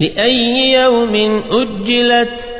لأي يوم أجلت